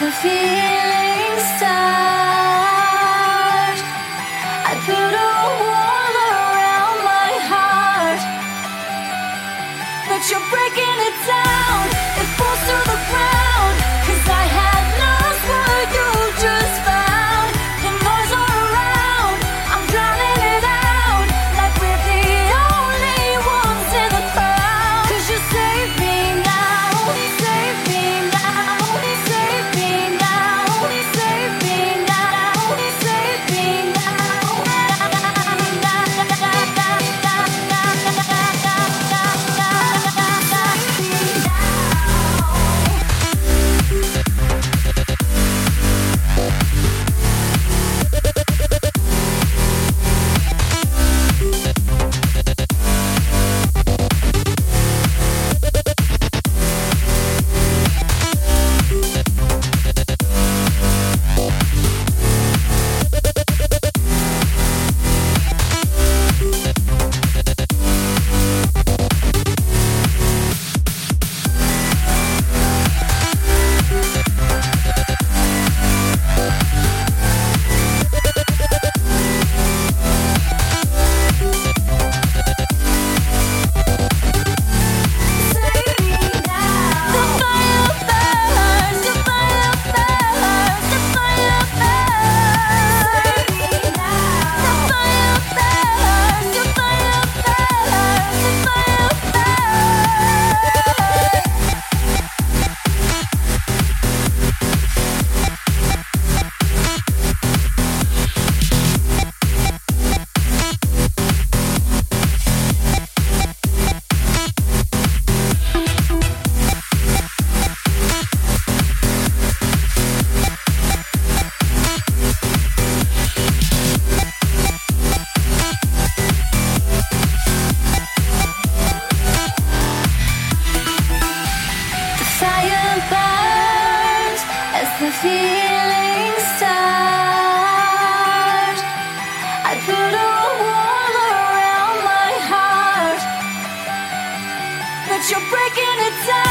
the feeling start. I put a wall around my heart, but you're breaking it down. The feeling starts. I put a wall around my heart, but you're breaking it down.